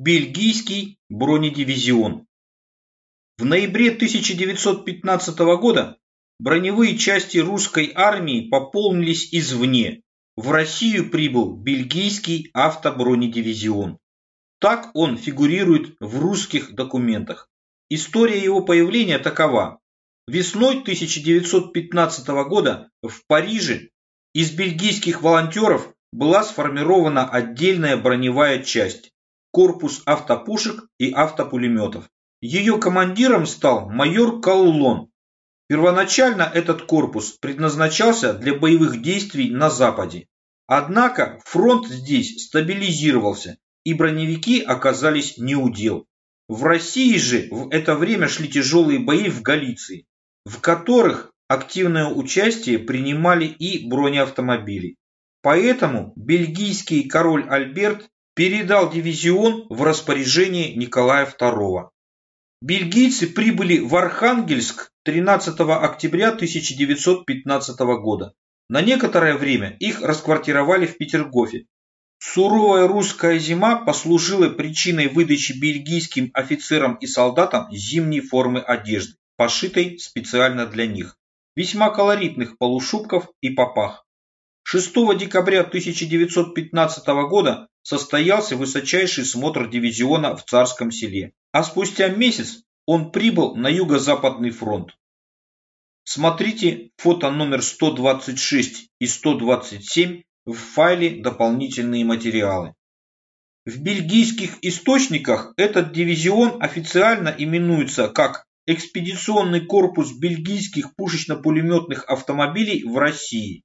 Бельгийский бронедивизион. В ноябре 1915 года броневые части русской армии пополнились извне. В Россию прибыл бельгийский автобронедивизион. Так он фигурирует в русских документах. История его появления такова. Весной 1915 года в Париже из бельгийских волонтеров была сформирована отдельная броневая часть – корпус автопушек и автопулеметов. Ее командиром стал майор Каулон. Первоначально этот корпус предназначался для боевых действий на Западе. Однако фронт здесь стабилизировался, и броневики оказались неудел. В России же в это время шли тяжелые бои в Галиции, в которых активное участие принимали и бронеавтомобили. Поэтому бельгийский король Альберт передал дивизион в распоряжение Николая II. Бельгийцы прибыли в Архангельск 13 октября 1915 года. На некоторое время их расквартировали в Петергофе. Суровая русская зима послужила причиной выдачи бельгийским офицерам и солдатам зимней формы одежды, пошитой специально для них, весьма колоритных полушубков и попах. 6 декабря 1915 года состоялся высочайший смотр дивизиона в Царском селе, а спустя месяц он прибыл на Юго-Западный фронт. Смотрите фото номер 126 и 127 в файле «Дополнительные материалы». В бельгийских источниках этот дивизион официально именуется как экспедиционный корпус бельгийских пушечно-пулеметных автомобилей в России.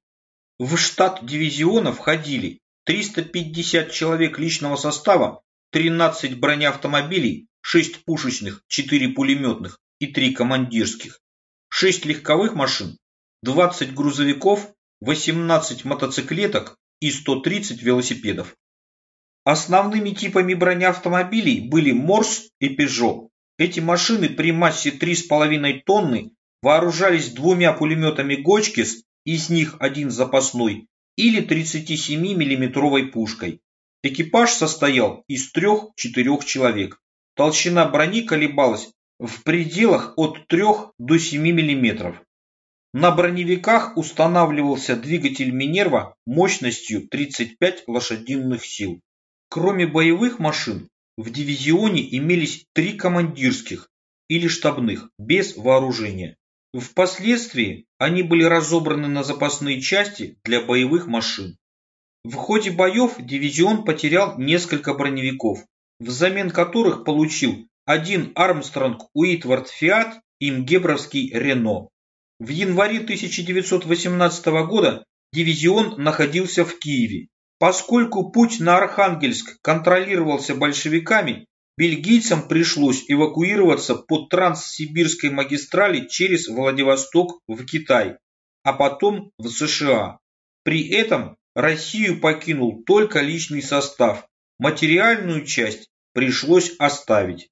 В штат дивизиона входили 350 человек личного состава, 13 бронеавтомобилей, 6 пушечных, 4 пулеметных и 3 командирских, 6 легковых машин, 20 грузовиков, 18 мотоциклеток и 130 велосипедов. Основными типами бронеавтомобилей были Морс и Пежо. Эти машины при массе 3,5 тонны вооружались двумя пулеметами Гочкис из них один запасной, или 37 миллиметровой пушкой. Экипаж состоял из трех-четырех человек. Толщина брони колебалась в пределах от 3 до 7 мм. На броневиках устанавливался двигатель Минерва мощностью 35 лошадиных сил. Кроме боевых машин, в дивизионе имелись три командирских или штабных без вооружения. Впоследствии они были разобраны на запасные части для боевых машин. В ходе боев дивизион потерял несколько броневиков, взамен которых получил один Армстронг Уитвард Фиат и Мгебровский Рено. В январе 1918 года дивизион находился в Киеве. Поскольку путь на Архангельск контролировался большевиками, Бельгийцам пришлось эвакуироваться по Транссибирской магистрали через Владивосток в Китай, а потом в США. При этом Россию покинул только личный состав, материальную часть пришлось оставить.